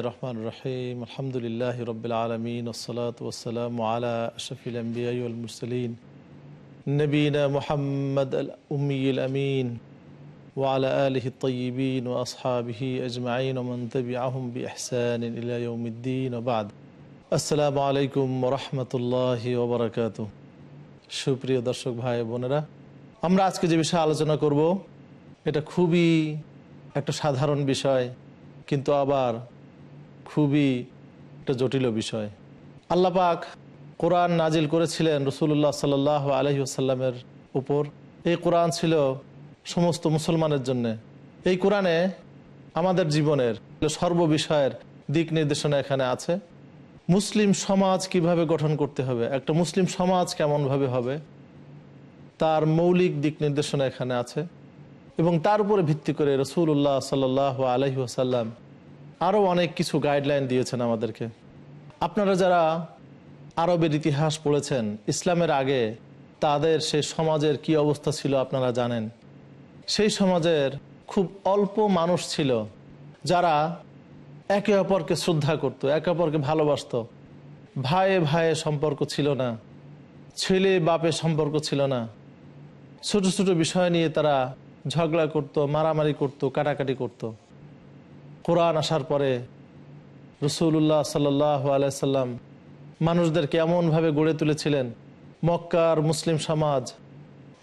রহমান রহিম আলহামদুলিল্লাহ রবিল আলমিন ওসলাত ওসালাম আলা শফিল আম্বিয়াল মুরসলিন নবীনা মোহাম্মদ আল উম্মিল আমিন ওয়ালা আলহি তয়িবিন ও আসহাবিহি আজমাইন ওমন তবি আহম বি এহসান ইলাউদ্দিন ওবাদ আসসালামু আলাইকুম রহমতুল্লাহ ওবরাকাত সুপ্রিয় দর্শক ভাই বোনেরা আমরা আজকে যে বিষয়ে আলোচনা করব এটা খুবই একটা সাধারণ বিষয় কিন্তু আবার খুবই একটা জটিল বিষয়। আল্লাহ পাক কোরআন নাজিল করেছিলেন রসুল্লাহ সাল আলহি আসাল্লামের উপর। এই কোরআন ছিল সমস্ত মুসলমানের জন্য। এই কোরআনে আমাদের জীবনের সর্ববিষয়ের দিক নির্দেশনা এখানে আছে। মুসলিম সমাজ কীভাবে গঠন করতে হবে? একটা মুসলিম সমাজ কেমনভাবে হবে? তার মৌলিক দিক নির্দেশনা এখানে আছে। এবং তার উপরে ভিত্তি করে রসুল্লাহ সাল আলহি আসাল্লাম আরও অনেক কিছু গাইডলাইন দিয়েছেন আমাদেরকে। আপনারা যারা আরবের ইতিহাস পড়েছেন, ইসলামের আগে তাদের সে সমাজের কি অবস্থা ছিল আপনারা জানেন। সেই সমাজের খুব অল্প মানুষ ছিল যারা একে অপরকে শ্রদ্ধা করত, একে অপরকে ভালোবাসত। ভাইয়ে ভাইয়ে সম্পর্ক ছিল না, ছেলে বাপে সম্পর্ক ছিল না। ছোট ছোট বিষয় নিয়ে তারা ঝগড়া করত, মারামারি করত, কাটাকাটি করত। কোরআন আসার পরে রসুল্লাহ সাল্লাহ আলাইসাল্লাম মানুষদেরকে এমনভাবে গড়ে তুলেছিলেন, মক্কার মুসলিম সমাজ,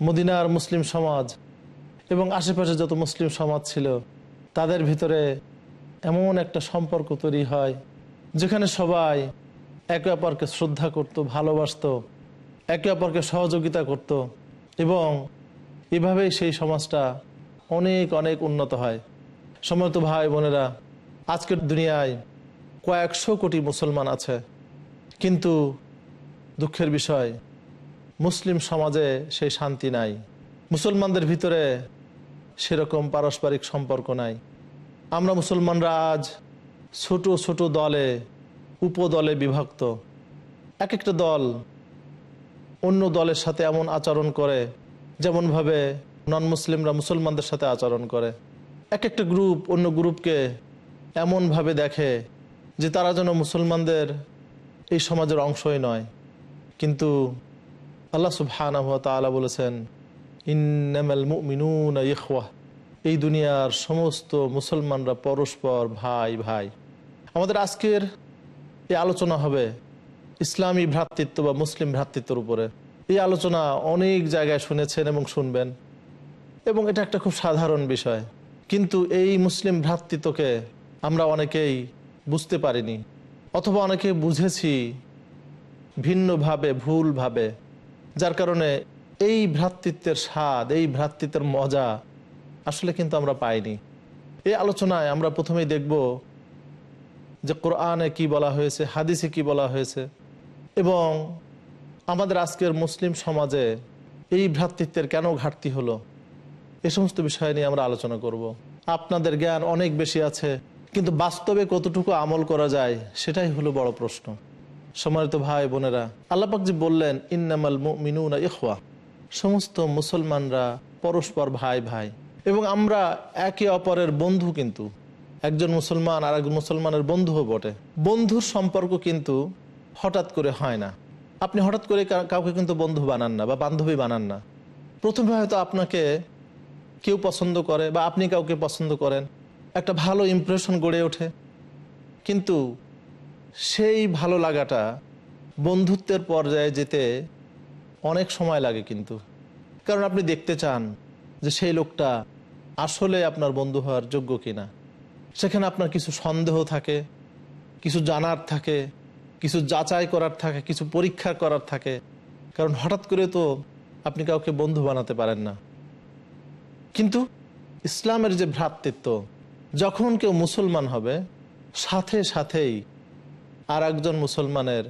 মদিনার মুসলিম সমাজ এবং আশেপাশে যত মুসলিম সমাজ ছিল, তাদের ভিতরে এমন একটা সম্পর্ক তৈরি হয় যেখানে সবাই একে অপরকে শ্রদ্ধা করত, ভালোবাসত, একে অপরকে সহযোগিতা করত এবং এভাবেই সেই সমাজটা অনেক অনেক উন্নত হয়। সময় তো ভাই বোনেরা, আজকের দুনিয়ায় কয়েকশো কোটি মুসলমান আছে। কিন্তু দুঃখের বিষয়, মুসলিম সমাজে সেই শান্তি নাই। মুসলমানদের ভিতরে সেরকম পারস্পরিক সম্পর্ক নাই। আমরা মুসলমানরা আজ ছোট ছোট দলে, উপদলে বিভক্ত। এক একটা দল অন্য দলের সাথে এমন আচরণ করে, যেমনভাবে নন মুসলিমরা মুসলমানদের সাথে আচরণ করে। এক একটা গ্রুপ অন্য গ্রুপকে এমনভাবে দেখে যে তারা যেন মুসলমানদের এই সমাজের অংশই নয়। কিন্তু আল্লাহ সুবহানাহ তালা বলেছেন, ইন্নামাল ইখওয়াহ এই দুনিয়ার সমস্ত মুসলমানরা পরস্পর ভাই ভাই। আমাদের আজকের এই আলোচনা হবে ইসলামী ভ্রাতৃত্ব বা মুসলিম ভ্রাতৃত্বের উপরে। এই আলোচনা অনেক জায়গায় শুনেছেন এবং শুনবেন। এবং এটা একটা খুব সাধারণ বিষয়। কিন্তু এই মুসলিম ভ্রাতৃত্বকে আমরা অনেকেই বুঝতে পারিনি, অথবা অনেকে বুঝেছি ভিন্নভাবে, ভুলভাবে। যার কারণে এই ভ্রাতৃত্বের স্বাদ, এই ভ্রাতৃত্বের মজা আসলে কিন্তু আমরা পাইনি। এই আলোচনায় আমরা প্রথমেই দেখব যে কোরআনে কি বলা হয়েছে, হাদিসে কি বলা হয়েছে, এবং আমাদের আজকের মুসলিম সমাজে এই ভ্রাতৃত্বের কেন ঘাটতি হলো। এ সমস্ত বিষয় নিয়ে আমরা আলোচনা করব। আপনাদের জ্ঞান অনেক বেশি আছে, কিন্তু বাস্তবে কতটুকু আমল করা যায় সেটাই হলো বড় প্রশ্ন। সম্মানিত ভাই বোনেরা আল্লাপাক যে বললেন, ইন্নামাল মিনুনা ইখওয়া। সমস্ত মুসলমানরা পরস্পর ভাই ভাই, এবং আমরা একে অপরের বন্ধু কিন্তু। একজন মুসলমান আর একজন মুসলমানের বন্ধুও বটে। বন্ধুর সম্পর্ক কিন্তু হঠাৎ করে হয় না। আপনি হঠাৎ করে কাউকে কিন্তু বন্ধু বানান না বা বান্ধবী বানান না। প্রথমে হয়তো আপনাকে কেউ পছন্দ করে বা আপনি কাউকে পছন্দ করেন, একটা ভালো ইমপ্রেশন গড়ে ওঠে। কিন্তু সেই ভালো লাগাটা বন্ধুত্বের পর্যায়ে যেতে অনেক সময় লাগে কিন্তু। কারণ আপনি দেখতে চান যে সেই লোকটা আসলে আপনার বন্ধু হওয়ার যোগ্য কিনা। সেখানে আপনার কিছু সন্দেহ থাকে, কিছু জানার থাকে, কিছু যাচাই করার থাকে, কিছু পরীক্ষা করার থাকে। কারণ হঠাৎ করে তো আপনি কাউকে বন্ধু বানাতে পারেন না। কিন্তু ইসলামের যে ভ্রাতৃত্ব, যখন কেউ মুসলমান হবে, সাথে সাথেই আর একজন মুসলমানের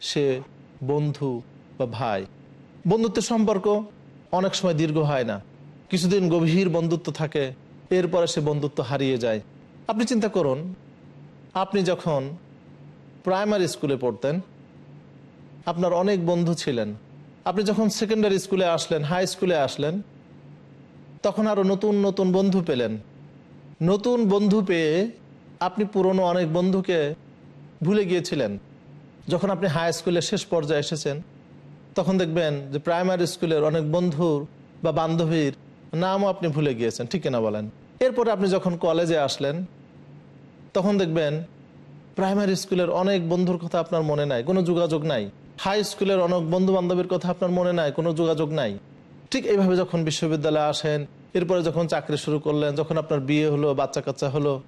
সে বন্ধু বা ভাই, বন্ধুত্বের সম্পর্ক অনেক সময় দীর্ঘ হয় না। কিছুদিন গভীর বন্ধুত্ব থাকে, এরপরে সে বন্ধুত্ব হারিয়ে যায়। আপনি চিন্তা করুন, আপনি যখন প্রাইমারি স্কুলে পড়তেন, আপনার অনেক বন্ধু ছিলেন। আপনি যখন সেকেন্ডারি স্কুলে আসলেন, হাই স্কুলে আসলেন তখন আরও নতুন নতুন বন্ধু পেলেন। নতুন বন্ধু পেয়ে আপনি পুরনো অনেক বন্ধুকে ভুলে গিয়েছিলেন। যখন আপনি হাই স্কুলের শেষ পর্যায়ে এসেছেন, তখন দেখবেন যে প্রাইমারি স্কুলের অনেক বন্ধুর বা বান্ধবীর নামও আপনি ভুলে গিয়েছেন, ঠিক কিনা বলেন? এরপরে আপনি যখন কলেজে আসলেন, তখন দেখবেন প্রাইমারি স্কুলের অনেক বন্ধুর কথা আপনার মনে নাই, কোনো যোগাযোগ নাই। হাই স্কুলের অনেক বন্ধু বান্ধবের কথা আপনার মনে নাই, কোনো যোগাযোগ নাই। ঠিক এইভাবে যখন বিশ্ববিদ্যালয়ে আসেন, এরপরে যখন চাকরি শুরু করলেন, যখন আপনার বিয়ে হলো বাচ্চা কাচ্চা হলো,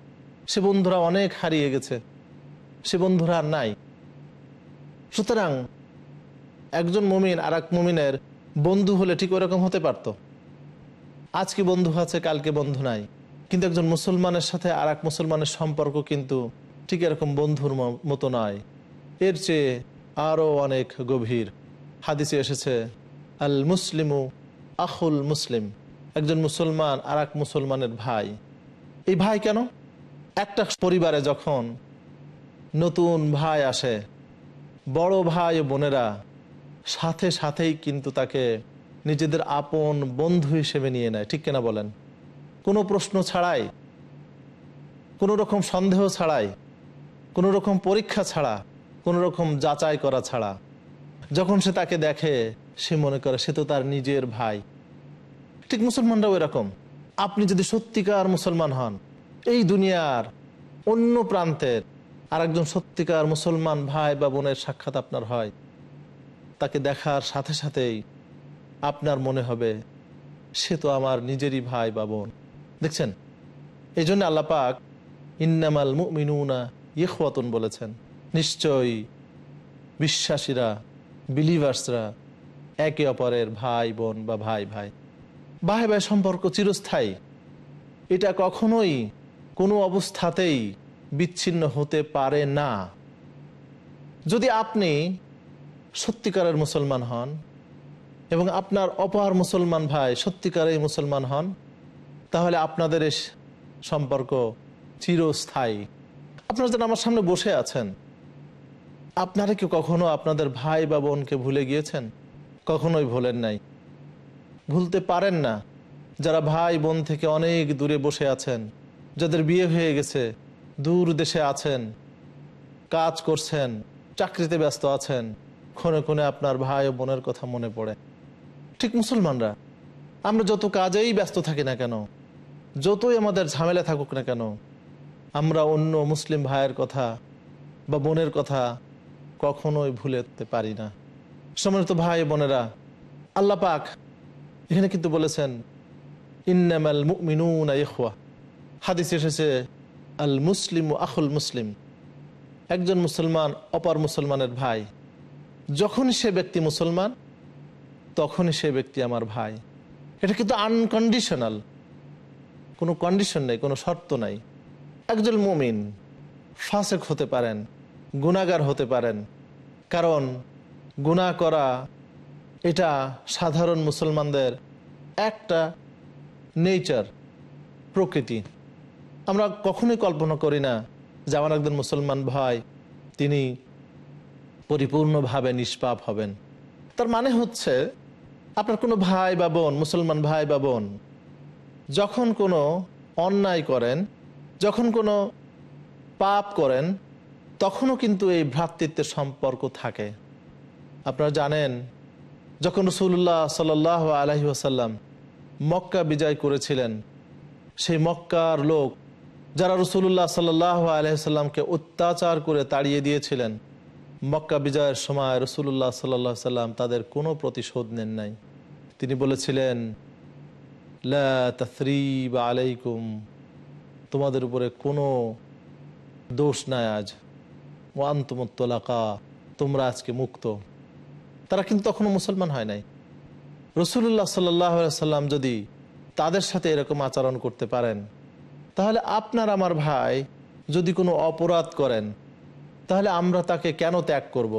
সে বন্ধুরা অনেক হারিয়ে গেছে। সে বন্ধুরা আর নাই। সুতরাং একজন মুমিন আর এক মুমিনের বন্ধু হলে ঠিক ওরকম হতে পারত। আজকে বন্ধু আছে কালকে বন্ধু নাই। কিন্তু একজন মুসলমানের সাথে আর এক মুসলমানের সম্পর্ক কিন্তু ঠিক এরকম বন্ধুর মতো নয়। এর চেয়ে আরও অনেক গভীর হাদিসে এসেছে আল মুসলিমু আখুল মুসলিম, একজন মুসলমান আর এক মুসলমানের ভাই। এই ভাই কেন? একটা পরিবারে যখন নতুন ভাই আসে, বড় ভাই ও বোনেরা সাথে সাথেই কিন্তু তাকে নিজেদের আপন বন্ধু হিসেবে নিয়ে নেয়। ঠিক কিনা বলেন? কোনো প্রশ্ন ছাড়াই, কোনো রকম সন্দেহ ছাড়াই, কোনো রকম পরীক্ষা ছাড়া, কোনো রকম যাচাই করা ছাড়া, যখন সে তাকে দেখে সে মনে করে, সে তো তার নিজের ভাই। ঠিক মুসলমানরাও এরকম। আপনি যদি সত্যিকার মুসলমান হন, এই দুনিয়ার অন্য প্রান্তের আরেকজন সত্যিকার মুসলমান ভাই বা বোনের সাক্ষাৎ আপনার হয়, তাকে দেখার সাথে সাথেই আপনার মনে হবে, সে তো আমার নিজেরই ভাই বা বোন। দেখছেন? এই জন্য আল্লাপাক ইন্নামাল মুমিনুনা ইয়ুয়াতুন বলেছেন, নিশ্চয়ই বিশ্বাসীরা বিলিভার্সরা একে অপরের ভাই বোন বা ভাই ভাই। ভাই ভাই সম্পর্ক চিরস্থায়ী। এটা কখনোই কোনো অবস্থাতেই বিচ্ছিন্ন হতে পারে না। যদি আপনি সত্যিকারের মুসলমান হন এবং আপনার অপার মুসলমান ভাই সত্যিকারের মুসলমান হন, তাহলে আপনাদের সম্পর্ক চিরস্থায়ী। আপনারা যেন আমার সামনে বসে আছেন, আপনারা কি কখনো আপনাদের ভাই বা বোনকে ভুলে গিয়েছেন? কখনোই ভোলেন নাই। ভুলতে পারেন না যারা ভাই বোন থেকে অনেক দূরে বসে আছেন, যাদের বিয়ে হয়ে গেছে, দূর দেশে আছেন, কাজ করছেন, চাকরিতে ব্যস্ত আছেন, ক্ষণে ক্ষণে আপনার ভাই ও বোনের কথা মনে পড়ে। ঠিক মুসলমানরা, আমরা যত কাজেই ব্যস্ত থাকি না কেন, যতই আমাদের ঝামেলা থাকুক না কেন, আমরা অন্য মুসলিম ভাইয়ের কথা বা বোনের কথা কখনোই ভুলে পারি না। সম্মানিত ভাই বোনেরা, আল্লাহ পাক এখানে কিন্তু বলেছেন, ইন্নামাল ইখওয়া। হাদিস এসেছে, আল মুসলিম ও আখুল মুসলিম। একজন মুসলমান অপর মুসলমানের ভাই। যখন সে ব্যক্তি মুসলমান, তখনই সে ব্যক্তি আমার ভাই। এটা কিন্তু আনকন্ডিশনাল। কোনো কন্ডিশন নেই, কোনো শর্ত নাই। একজন মুমিন ফাসেক হতে পারেন গুণাগার হতে পারেন। কারণ গুণা করা, এটা সাধারণ মুসলমানদের একটা নেচার, প্রকৃতি। আমরা কখনোই কল্পনা করি না যে আমার একজন মুসলমান ভাই, তিনি পরিপূর্ণভাবে নিষ্পাপ হবেন। তার মানে হচ্ছে, আপনার কোনো ভাই বা বোন, মুসলমান ভাই বা বোন, যখন কোনো অন্যায় করেন, যখন কোনো পাপ করেন, তখনও কিন্তু এই ভ্রাতৃত্বের সম্পর্ক থাকে। আপনারা জানেন, যখন রসুল্লাহ সাল আলহি আসাল্লাম মক্কা বিজয় করেছিলেন, সেই মক্কার লোক যারা রসুল্লাহ সাল্লাহ আলহিসাল্লামকে অত্যাচার করে তাড়িয়ে দিয়েছিলেন, মক্কা বিজয়ের সময় রসুল্লাহ সাল্লাহ সাল্লাম তাদের কোনো প্রতিশোধ নেন নাই। তিনি বলেছিলেন, লা আলাইকুম, তোমাদের উপরে কোনো দোষ নাই আজ। ওয়ান্তমত্তলাকা তোমরা আজকে মুক্ত। তারা কিন্তু তখনও মুসলমান হয় নাই। রসুল্লাহ সাল্লাহ সাল্লাম যদি তাদের সাথে এরকম আচরণ করতে পারেন, তাহলে আপনার আমার ভাই যদি কোনো অপরাধ করেন, তাহলে আমরা তাকে কেন ত্যাগ করব।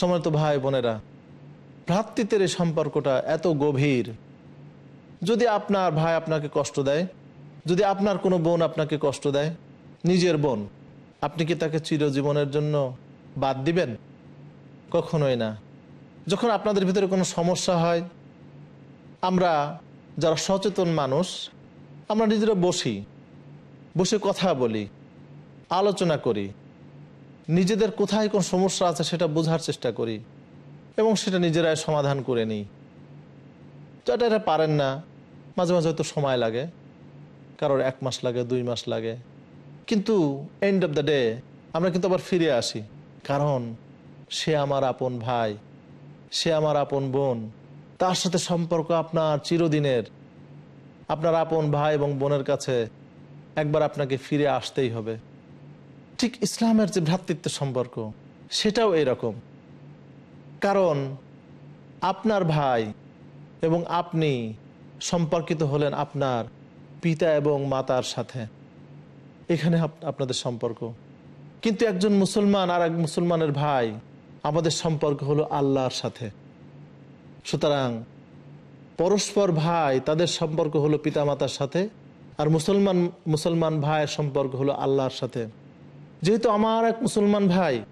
সময় তো ভাই বোনেরা, ভ্রাতৃত্বের এই সম্পর্কটা এত গভীর। যদি আপনার ভাই আপনাকে কষ্ট দেয়, যদি আপনার কোনো বোন আপনাকে কষ্ট দেয়, নিজের বোন, আপনি কি তাকে চিরজীবনের জন্য বাদ দিবেন? কখনোই না। যখন আপনাদের ভিতরে কোনো সমস্যা হয়, আমরা যারা সচেতন মানুষ, আমরা নিজেরা বসি, বসে কথা বলি, আলোচনা করি, নিজেদের কোথায় কোন সমস্যা আছে সেটা বোঝার চেষ্টা করি এবং সেটা নিজেরাই সমাধান করে নিই। যারা এটা পারেন না, মাঝে মাঝে হয়তো সময় লাগে, কারোর এক মাস লাগে, দুই মাস লাগে, কিন্তু এন্ড অফ দ্য ডে আমরা কিন্তু আবার ফিরে আসি, কারণ সে আমার আপন ভাই সে আমার আপন বোন। তার সাথে সম্পর্ক আপনার চিরদিনের। আপনার আপন ভাই এবং বোনের কাছে একবার আপনাকে ফিরে আসতেই হবে। ঠিক ইসলামের যে ভ্রাতৃত্ব সম্পর্ক, সেটাও এরকম। কারণ আপনার ভাই এবং আপনি সম্পর্কিত হলেন আপনার পিতা এবং মাতার সাথে। এখানে আপনাদের সম্পর্ক। কিন্তু একজন মুসলমান আর এক মুসলমানের ভাই আমাদের সম্পর্ক হলো আল্লাহর সাথে। সুতরাং পরস্পর ভাই তাদের সম্পর্ক হলো পিতামাতার সাথে আর মুসলমান মুসলমান ভাইয়ের সম্পর্ক হলো আল্লাহর সাথে। যেহেতু আমার এক মুসলমান ভাই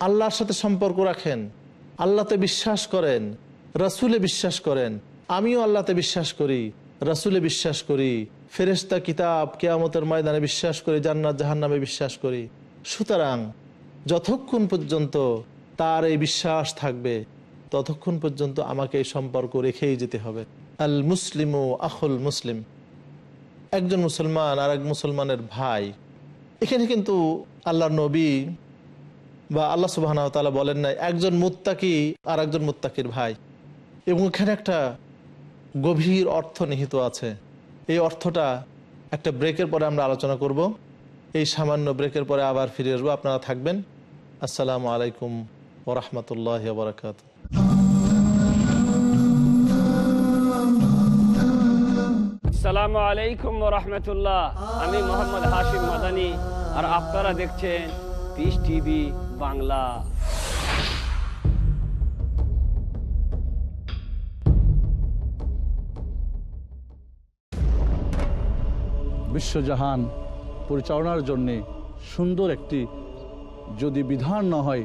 আল্লাহর সাথে সম্পর্ক রাখেন, আল্লাহতে বিশ্বাস করেন, রাসুলে বিশ্বাস করেন, আমিও আল্লাহতে বিশ্বাস করি, রাসুলে বিশ্বাস করি ফেরেস্তা কিতাব কেয়ামতের ময়দানে বিশ্বাস করি, জান্নাত জাহান্নামে বিশ্বাস করি। সুতরাং যতক্ষণ পর্যন্ত তার এই বিশ্বাস থাকবে, ততক্ষণ পর্যন্ত আমাকে এই সম্পর্ক রেখেই যেতে হবে। আল মুসলিম ও আখুল মুসলিম। একজন মুসলমান আর এক মুসলমানের ভাই। এখানে কিন্তু আল্লাহর নবী বা আল্লাহ সুবাহ তালা বলেন না একজন মুত্তাকি আর একজন মুত্তাকির ভাই। এবং এখানে একটা গভীর অর্থ নিহিত আছে। এই অর্থটা একটা ব্রেকের পরে আমরা আলোচনা করব। এই সামান্য ব্রেকের পরে আবার ফিরে আসব। আপনারা থাকবেন। আসসালামু আলাইকুম ওরহমতুল্লাহ বরকাত আসসালামু আলাইকুম রহমতুল্লাহ আমি মোহাম্মদ হাশিম মাদানি আর আপনারা দেখছেন পিস টিভি বাংলা। বিশ্বজাহান পরিচালনার জন্যে সুন্দর একটি যদি বিধান না হয়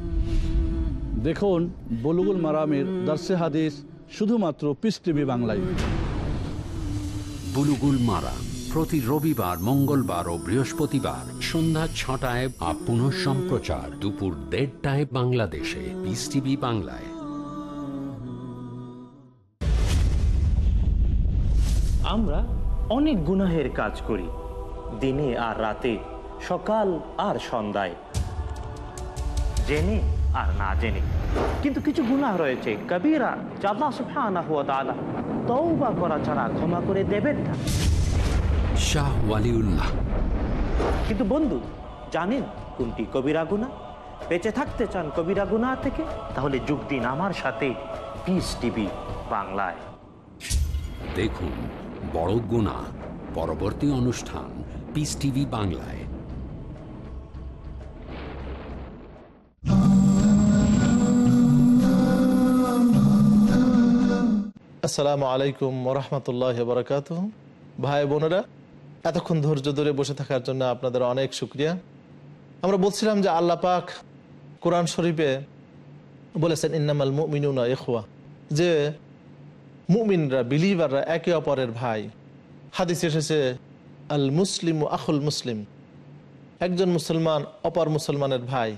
দেখুন বলুগুল মারামের দার্সে হাদিস শুধুমাত্র পিস টিভি বাংলায়। বুলুগুল মারা প্রতি রবিবার মঙ্গলবার ও বৃহস্পতিবার সন্ধ্যা ছটায় আপ পুনঃ সম্প্রচার দুপুর দেড়টায় বাংলাদেশে পিস টিভি বাংলায়। আমরা অনেক গুনাহের কাজ করি দিনে আর রাতে সকাল আর সন্ধ্যায়। জেনে আর না জেনে। কিন্তু কিছু গুনাহ রয়েছে। কবিরা জাল্লা সুবহানাহু ওয়া তাআলা তওবা করা ছাড়া ক্ষমা করে দেবেন না। শাহ ওয়ালিউল্লাহ। কিন্তু বন্ধু জানেন কোনটি কবিরা গুনাহ? বেঁচে থাকতে চান কবিরা গুনাহ থেকে? তাহলে যোগ দিন আমার সাথে পিস টিভি বাংলায়। দেখুন বড় গুণা পরবর্তী অনুষ্ঠান পিস টিভি বাংলায়। আসসালামু আলাইকুম ওরহমতুল্লাহ বরকাত ভাই বোনেরা, এতক্ষণ ধৈর্য ধরে বসে থাকার জন্য আপনাদের অনেক শুক্রিয়া। আমরা বলছিলাম যে আল্লাহ পাক কোরআন শরীফে বলেছেন, ইন্নামাল মুমিনুনা ইখওয়া যে মুমিনরা বিলিভাররা একে অপরের ভাই। হাদিস এসেছে, আল মুসলিম ও আখুল মুসলিম একজন মুসলমান অপর মুসলমানের ভাই।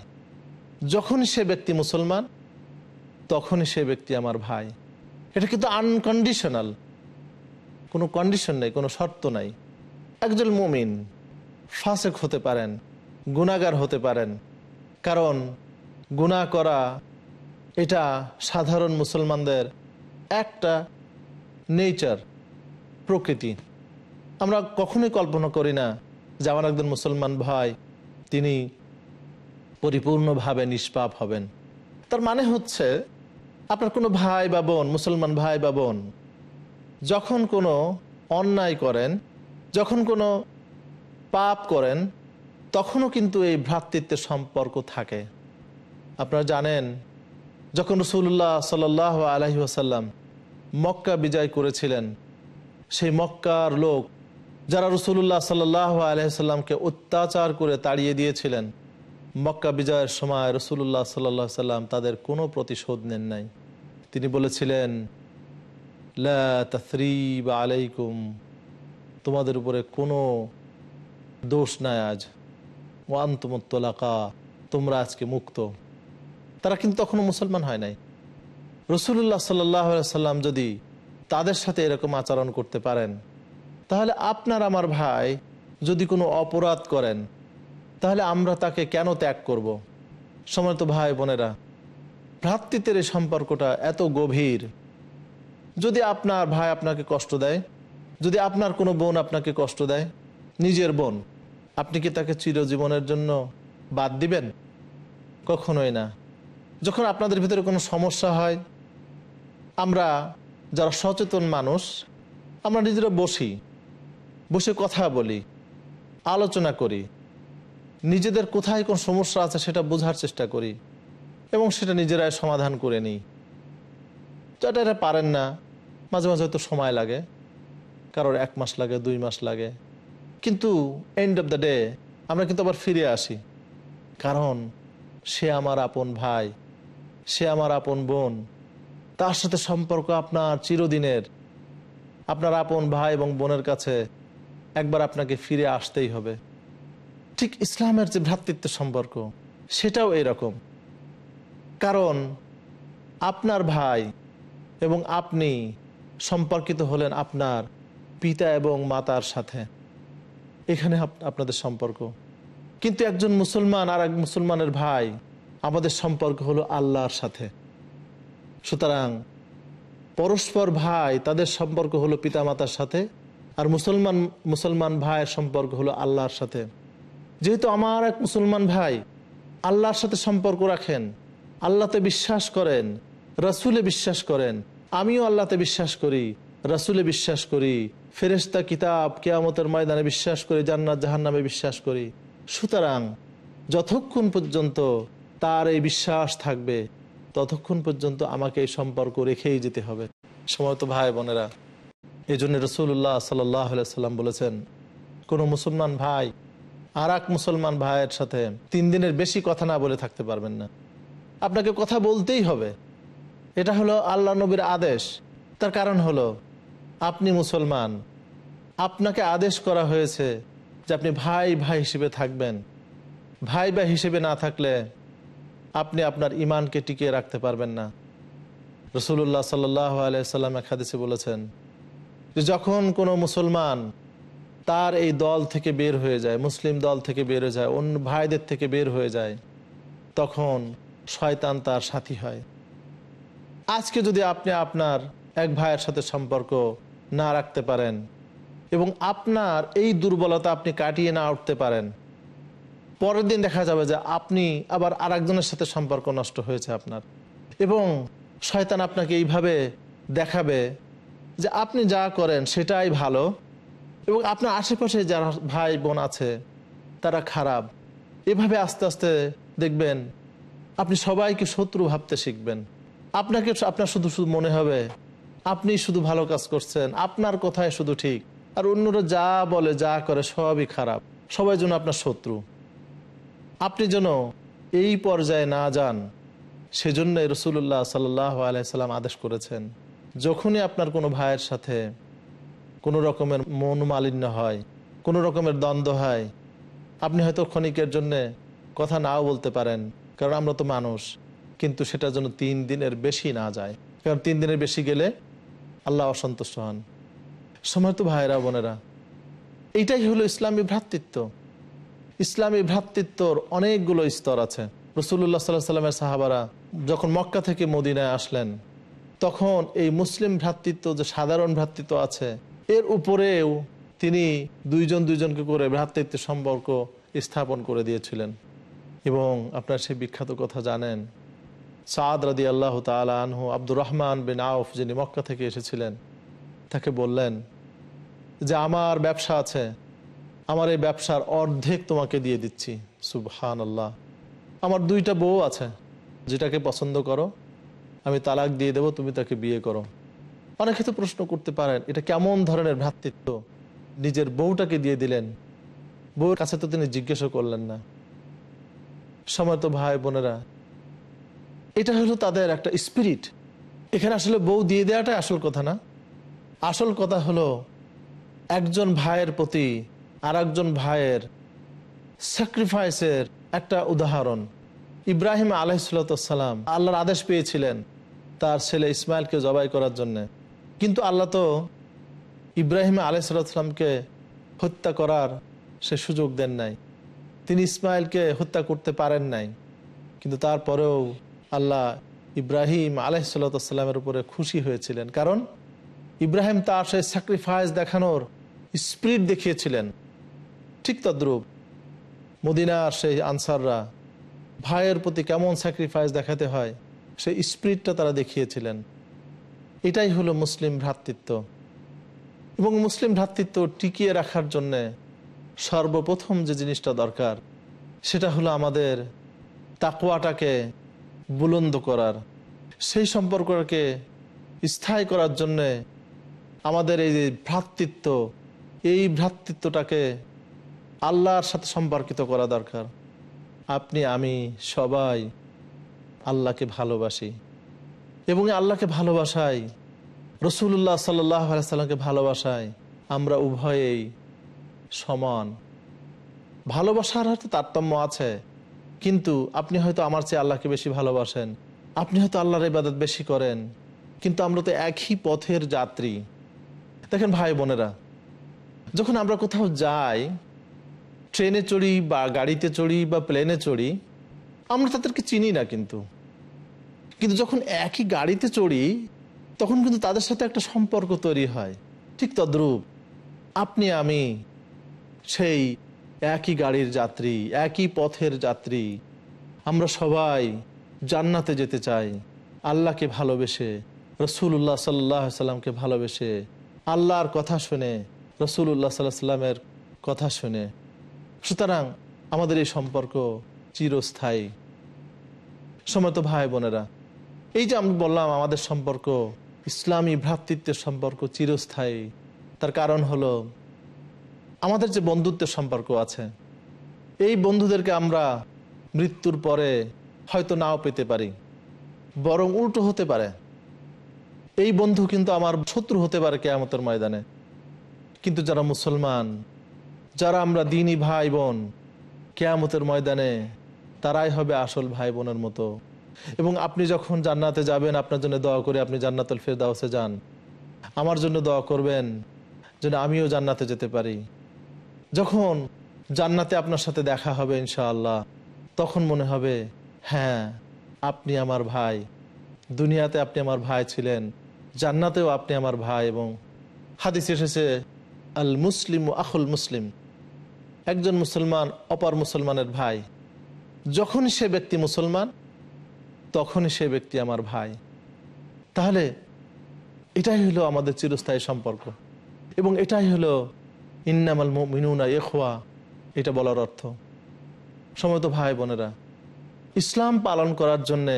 যখনই সে ব্যক্তি মুসলমান, তখনই সে ব্যক্তি আমার ভাই। এটা কিন্তু আনকন্ডিশনাল কোনো কন্ডিশন নেই, কোনো শর্ত নাই। একজন মুমিন ফাসেক হতে পারেন গুণাগার হতে পারেন। কারণ গুণা করা এটা সাধারণ মুসলমানদের একটা নেচার প্রকৃতি। আমরা কখনোই কল্পনা করি না যে আমার একজন মুসলমান ভাই, তিনি পরিপূর্ণভাবে নিষ্পাপ হবেন। তার মানে হচ্ছে আপনার কোনো ভাই বা বোন, মুসলমান ভাই বা বোন, যখন কোনো অন্যায় করেন, যখন কোনো পাপ করেন, তখনও কিন্তু এই ভ্রাতৃত্বের সম্পর্ক থাকে। আপনারা জানেন, যখন রসুল্লাহ সাল আলহি আসাল্লাম মক্কা বিজয় করেছিলেন, সেই মক্কার লোক যারা রসুল্লাহ সাল্লাহ আলহিসাল্লামকে অত্যাচার করে তাড়িয়ে দিয়েছিলেন, মক্কা বিজয়ের সময় রসুল্লাহ সাল্লাহ সাল্লাম তাদের কোনো প্রতিশোধ নেন নাই। তিনি বলেছিলেন তথরিব আলাইকুম, তোমাদের উপরে কোনো দোষ নাই আজ। ওয়ান্তমত্তলাকা তোমরা আজকে মুক্ত। তারা কিন্তু তখনও মুসলমান হয় নাই। রসুল্লাহ সাল্লাহ সাল্লাম যদি তাদের সাথে এরকম আচরণ করতে পারেন, তাহলে আপনার আমার ভাই যদি কোনো অপরাধ করেন, তাহলে আমরা তাকে কেন ত্যাগ করব। সময় তো ভাই বোনেরা ভ্রাতৃত্বের এই সম্পর্কটা এত গভীর। যদি আপনার ভাই আপনাকে কষ্ট দেয়, যদি আপনার কোনো বোন আপনাকে কষ্ট দেয়, নিজের বোন, আপনি কি তাকে চিরজীবনের জন্য বাদ দিবেন? কখনোই না। যখন আপনাদের ভিতরে কোনো সমস্যা হয়, আমরা যারা সচেতন মানুষ, আমরা নিজেরা বসি, বসে কথা বলি, আলোচনা করি, নিজেদের কোথায় কোন সমস্যা আছে সেটা বোঝার চেষ্টা করি। এবং সেটা নিজেরাই সমাধান করে নিই। যেটা এটা পারেন না। মাঝে মাঝে হয়তো সময় লাগে। কারোর এক মাস লাগে, দুই মাস লাগে। কিন্তু এন্ড অফ দ্য ডে আমরা কিন্তু আবার ফিরে আসি। কারণ সে আমার আপন ভাই, সে আমার আপন বোন। তার সাথে সম্পর্ক আপনার চিরদিনের। আপনার আপন ভাই এবং বোনের কাছে একবার আপনাকে ফিরে আসতেই হবে। ঠিক ইসলামের যে ভ্রাতৃত্ব সম্পর্ক, সেটাও এরকম কারণ আপনার ভাই এবং আপনি সম্পর্কিত হলেন আপনার পিতা এবং মাতার সাথে। এখানে আপনাদের সম্পর্ক। কিন্তু একজন মুসলমান আর এক মুসলমানের ভাই, আমাদের সম্পর্ক হলো আল্লাহর সাথে। সুতরাং পরস্পর ভাই, তাদের সম্পর্ক হলো পিতামাতার সাথে আর মুসলমান মুসলমান ভাইয়ের সম্পর্ক হলো আল্লাহর সাথে। যেহেতু আমার এক মুসলমান ভাই আল্লাহর সাথে সম্পর্ক রাখেন আল্লাহতে বিশ্বাস করেন, রসুলে বিশ্বাস করেন। আমিও আল্লাহতে বিশ্বাস করি, রসুলে বিশ্বাস করি। ফেরেস্তা কিতাব কেয়ামতের ময়দানে বিশ্বাস করি, জান্নাত জাহান নামে বিশ্বাস করি। সুতরাং যতক্ষণ পর্যন্ত তার এই বিশ্বাস থাকবে, ততক্ষণ পর্যন্ত আমাকে এই সম্পর্ক রেখেই যেতে হবে। সময় তো ভাই বোনেরা এই জন্য রসুল্লাহ সাল্লাম বলেছেন, কোনো মুসলমান ভাই আর মুসলমান ভাইয়ের সাথে তিন দিনের বেশি কথা না বলে থাকতে পারবেন না। আপনাকে কথা বলতেই হবে। এটা হলো আল্লাহ নবীর আদেশ। তার কারণ হলো, আপনি মুসলমান। আপনাকে আদেশ করা হয়েছে যে আপনি ভাই ভাই হিসেবে থাকবেন। ভাই ভাই হিসেবে না থাকলে আপনি আপনার ইমানকে টিকিয়ে রাখতে পারবেন না। রসুল্লাহ সাল্লাহ আলাইসাল্লাম এক হাদিসে বলেছেন যে যখন কোনো মুসলমান তার এই দল থেকে বের হয়ে যায়, মুসলিম দল থেকে বের হয়ে যায়, অন্য ভাইদের থেকে বের হয়ে যায়, তখন শয়তান তার সাথী হয়। আজকে যদি আপনি আপনার এক ভাইয়ের সাথে সম্পর্ক না রাখতে পারেন এবং আপনার এই দুর্বলতা আপনি কাটিয়ে না উঠতে পারেন, পরের দিন দেখা যাবে যে আপনি আবার আরেকজনের সাথে সম্পর্ক নষ্ট হয়েছে আপনার। এবং শয়তান আপনাকে এইভাবে দেখাবে যে আপনি যা করেন সেটাই ভালো এবং আপনার আশেপাশে যারা ভাই বোন আছে, তারা খারাপ। এভাবে আস্তে আস্তে দেখবেন আপনি সবাইকে শত্রু ভাবতে শিখবেন। আপনাকে আপনার শুধু শুধু মনে হবে, আপনি শুধু ভালো কাজ করছেন, আপনার কথাই শুধু ঠিক। আর অন্যরা যা বলে, যা করে সবই খারাপ। সবাই যেন আপনার শত্রু। আপনি যেন এই পর্যায়ে না যান সেজন্য রসুল্লাহ সাল্লাহ আলাইসাল্লাম আদেশ করেছেন, যখনই আপনার কোনো ভাইয়ের সাথে কোনো রকমের মন মালিন্য হয়, কোনো রকমের দ্বন্দ্ব হয়, আপনি হয়তো ক্ষণিকের জন্যে কথা নাও বলতে পারেন। কারণ আমরা তো মানুষ, কিন্তু সেটা যেন তিন দিনের বেশি না যায়। কারণ তিন দিনের বেশি গেলে আল্লাহ অসন্তুষ্ট হন। সময় তো ভাইরা বোনেরা এইটাই হলো ইসলামী ভ্রাতৃত্ব। ইসলামী ভ্রাতৃত্বর অনেকগুলো স্তর আছে। রসুল্লাহ সাল্লাহ সাল্লামের সাহাবারা যখন মক্কা থেকে মদিনায় আসলেন, তখন এই মুসলিম ভ্রাতৃত্ব যে সাধারণ ভ্রাতৃত্ব আছে, এর উপরেও তিনি দুইজন দুইজনকে করে ভ্রাতৃত্বের সম্পর্ক স্থাপন করে দিয়েছিলেন। এবং আপনার সেই বিখ্যাত কথা জানেন, সাদ রাদি আল্লাহ তালা আনহু আব্দুর রহমান বিন আউফ যিনি মক্কা থেকে এসেছিলেন, তাকে বললেন যে, আমার ব্যবসা আছে, আমার এই ব্যবসার অর্ধেক তোমাকে দিয়ে দিচ্ছি। সুবহান আল্লাহ আমার দুইটা বউ আছে, যেটাকে পছন্দ করো, আমি তালাক দিয়ে দেবো, তুমি তাকে বিয়ে করো। অনেকে তো প্রশ্ন করতে পারেন, এটা কেমন ধরনের ভ্রাতৃত্ব? নিজের বউটাকে দিয়ে দিলেন, বউয়ের কাছে তো তিনি জিজ্ঞাসা করলেন না। সময় তো ভাই বোনেরা, এটা হলো তাদের একটা স্পিরিট এখানে আসলে বউ দিয়ে দেওয়াটাই আসল কথা না। আসল কথা হলো, একজন ভাইয়ের প্রতি আর একজন ভাইয়ের স্যাক্রিফাইসের একটা উদাহরণ। ইব্রাহিম আলহিসাল্লাম আল্লাহর আদেশ পেয়েছিলেন তার ছেলে ইসমাইলকে জবাই করার জন্য। কিন্তু আল্লাহ তো ইব্রাহিম আলাইসাল্লামকে হত্যা করার সে সুযোগ দেন নাই। তিনি ইসমাইলকে হত্যা করতে পারেন নাই, কিন্তু তারপরেও আল্লাহ ইব্রাহিম আলাইসাল্লামের উপরে খুশি হয়েছিলেন। কারণ ইব্রাহিম তার সেই স্যাক্রিফাইস দেখানোর স্পিরিট দেখিয়েছিলেন। ঠিক তদ্রূপ মদিনার সেই আনসাররা ভাইয়ের প্রতি কেমন স্যাক্রিফাইস দেখাতে হয়, সেই স্পিরিটটা তারা দেখিয়েছিলেন। এটাই হলো মুসলিম ভ্রাতৃত্ব। এবং মুসলিম ভ্রাতৃত্ব টিকিয়ে রাখার জন্যে সর্বপ্রথম যে জিনিসটা দরকার, সেটা হলো আমাদের তাকুয়াটাকে বুলন্দ করার। সেই সম্পর্কটাকে স্থায়ী করার জন্যে আমাদের এই ভ্রাতৃত্ব, এই ভ্রাতৃত্বটাকে আল্লাহর সাথে সম্পর্কিত করা দরকার। আপনি, আমি সবাই আল্লাহকে ভালোবাসি এবং আল্লাহকে ভালোবাসাই রসুল্লাহ সাল্লাহ সাল্লামকে ভালোবাসায় আমরা উভয়েই সমান। ভালোবাসার হয়তো তারতম্য আছে, কিন্তু আপনি হয়তো আমার চেয়ে আল্লাহকে বেশি ভালোবাসেন। আপনি হয়তো আল্লাহর ইবাদত বেশি করেন, কিন্তু আমরা তো একই পথের যাত্রী। দেখেন ভাই বোনেরা, যখন আমরা কোথাও যাই, ট্রেনে চড়ি বা গাড়িতে চড়ি বা প্লেনে চড়ি, আমরা তাদেরকে চিনি না কিন্তু। কিন্তু যখন একই গাড়িতে চড়ি, তখন কিন্তু তাদের সাথে একটা সম্পর্ক তৈরি হয়। ঠিক তদ্রূপ, আপনি আমি সেই একই গাড়ির যাত্রী, একই পথের যাত্রী। আমরা সবাই জান্নাতে যেতে চাই। আল্লাহকে ভালোবেসে রসুল্লাহ সাল্লাহ সাল্লামকে ভালোবেসে। আল্লাহর কথা শুনে রসুল্লাহ সাল্লাহ সাল্লামের কথা শুনে। সুতরাং আমাদের এই সম্পর্ক চিরস্থায়ী। সময় তো ভাই বোনেরা, এই যে আমি বললাম আমাদের সম্পর্ক, ইসলামী ভ্রাতৃত্বের সম্পর্ক চিরস্থায়ী। তার কারণ হলো আমাদের যে বন্ধুত্বের সম্পর্ক আছে, এই বন্ধুদেরকে আমরা মৃত্যুর পরে হয়তো নাও পেতে পারি, বরং উল্টো হতে পারে। এই বন্ধু কিন্তু আমার শত্রু হতে পারে কেয়ামতের ময়দানে। কিন্তু যারা মুসলমান, যারা আমরা দিনই ভাই বোন, কেয়ামতের ময়দানে তারাই হবে আসল ভাই বোনের মতো। এবং আপনি যখন জান্নাতে যাবেন, আপনার জন্য দোয়া করে আপনি জান্নাতুল ফেরদাউসে যান। আমার জন্য দোয়া করবেন যেন আমিও জান্নাতে যেতে পারি। যখন জান্নাতে আপনার সাথে দেখা হবে ইনশাআল্লাহ, তখন মনে হবে হ্যাঁ আপনি আমার ভাই। দুনিয়াতে আপনি আমার ভাই ছিলেন, জান্নাতেও আপনি আমার ভাই এবং হাদিস এসেছে, আল মুসলিম আখুল মুসলিম, একজন মুসলমান অপর মুসলমানের ভাই। যখন সে ব্যক্তি মুসলমান, তখনই সে ব্যক্তি আমার ভাই। তাহলে এটাই হলো আমাদের চিরস্থায়ী সম্পর্ক এবং এটাই হলো ইন্নামাল মিনুনা এখোয়া এটা বলার অর্থ। সমত ভাই বোনেরা, ইসলাম পালন করার জন্যে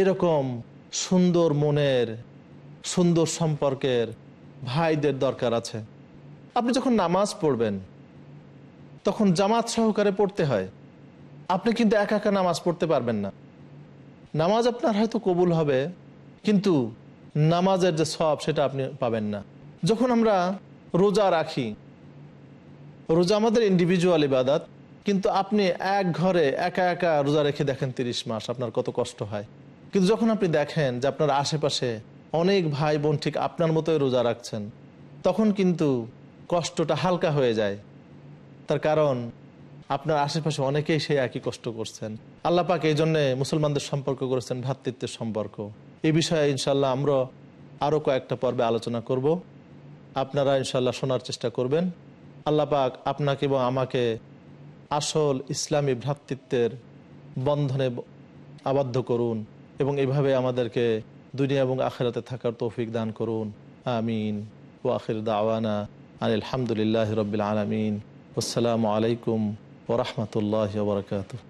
এরকম সুন্দর মনের, সুন্দর সম্পর্কের ভাইদের দরকার আছে। আপনি যখন নামাজ পড়বেন, তখন জামাত সহকারে পড়তে হয়। আপনি কিন্তু একা একা নামাজ পড়তে পারবেন না। নামাজ আপনার হয়তো কবুল হবে, কিন্তু নামাজের যে সব সেটা আপনি পাবেন না। যখন আমরা রোজা রাখি রোজা আমাদের ইন্ডিভিজুয়াল ইবাদাত, কিন্তু আপনি এক ঘরে একা একা রোজা রেখে দেখেন তিরিশ মাস, আপনার কত কষ্ট হয়। কিন্তু যখন আপনি দেখেন যে আপনার আশেপাশে অনেক ভাই বোন ঠিক আপনার মতোই রোজা রাখছেন, তখন কিন্তু কষ্টটা হালকা হয়ে যায়। তার কারণ, আপনার আশেপাশে অনেকেই সেই একই কষ্ট করছেন। আল্লাহ পাক এই জন্যে মুসলমানদের সম্পর্ক করেছেন ভ্রাতৃত্বের সম্পর্ক। এই বিষয়ে ইনশাল্লাহ আমরা আরও কয়েকটা পর্বে আলোচনা করব। আপনারা ইনশাল্লাহ শোনার চেষ্টা করবেন। আল্লাহ পাক আপনাকে এবং আমাকে আসল ইসলামী ভ্রাতৃত্বের বন্ধনে আবদ্ধ করুন এবং এভাবে আমাদেরকে দুনিয়া এবং আখেরাতে থাকার তৌফিক দান করুন। আমিন। ও আখির দাওয়ানা আনিল আলহামদুলিল্লাহ রবিল আলমিন। আসসালামু আলাইকুম ওরহমতুল্লাহ বরকাত সকল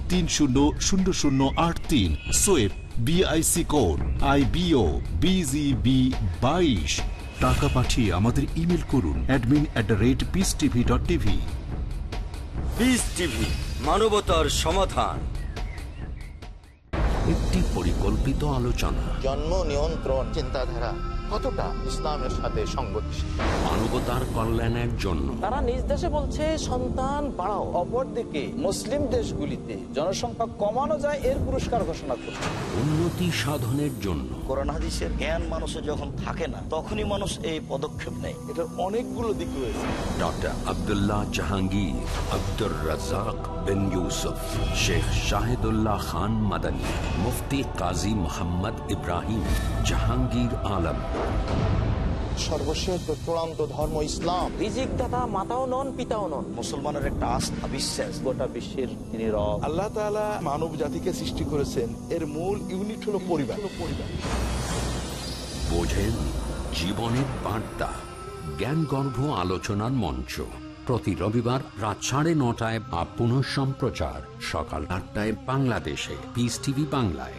তিন শূন্য শূন্য শূন্য আট তিন। Swift BIC code I BO BGB বাইশ। টাকা পাঠিয়ে আমাদের ইমেল করুন admin at the rate Peace TV dot TV Peace TV মানবতার সমাধান। একটি পরিকল্পিত আলোচনা। জন্ম নিয়ন্ত্রণ চিন্তাধারা। কতটা ইসলামের সাথে সংগতিশীল? মানবতার কল্যাণের জন্য। তারা নিজ দেশে বলছে সন্তান বাড়াও। অপরদিকে মুসলিম দেশগুলিতে জনসংখ্যা কমানো যায় এর পুরস্কার ঘোষণা করছে। উন্নতি সাধনের জন্য। কোরআন হাদিসের জ্ঞান মানুষের যখন থাকে না তখনই মানুষ এই পদক্ষেপ নেয়। এটার অনেকগুলো দিক রয়েছে। ডক্টর আব্দুল্লাহ জাহাঙ্গীর আব্দুর রাজাক বিন ইউসুফ শেখ শাহিদুল্লাহ খান মাদানী মুফতি কাজী মোহাম্মদ ইব্রাহিম জাহাঙ্গীর আলম। সর্বশেষ চূড়ান্ত ধর্ম ইসলাম। রিজিক দাতা মাতাও নন পিতাও নন। মুসলমানের একটা আস্থা বিশ্বাস। গোটা বিশ্বের তিনি রব। আল্লাহ তাআলা মানব জাতিকে সৃষ্টি করেছেন। এর মূল ইউনিট হলো পরিবার। পরিবার বোঝেন জীবনের বার্তা। জ্ঞানগর্ভ আলোচনার মঞ্চ। প্রতি রবিবার রাত সাড়ে নটায় বা পুনঃ সম্প্রচার সকাল আটটায় বাংলাদেশে। পিস টিভি বাংলায়।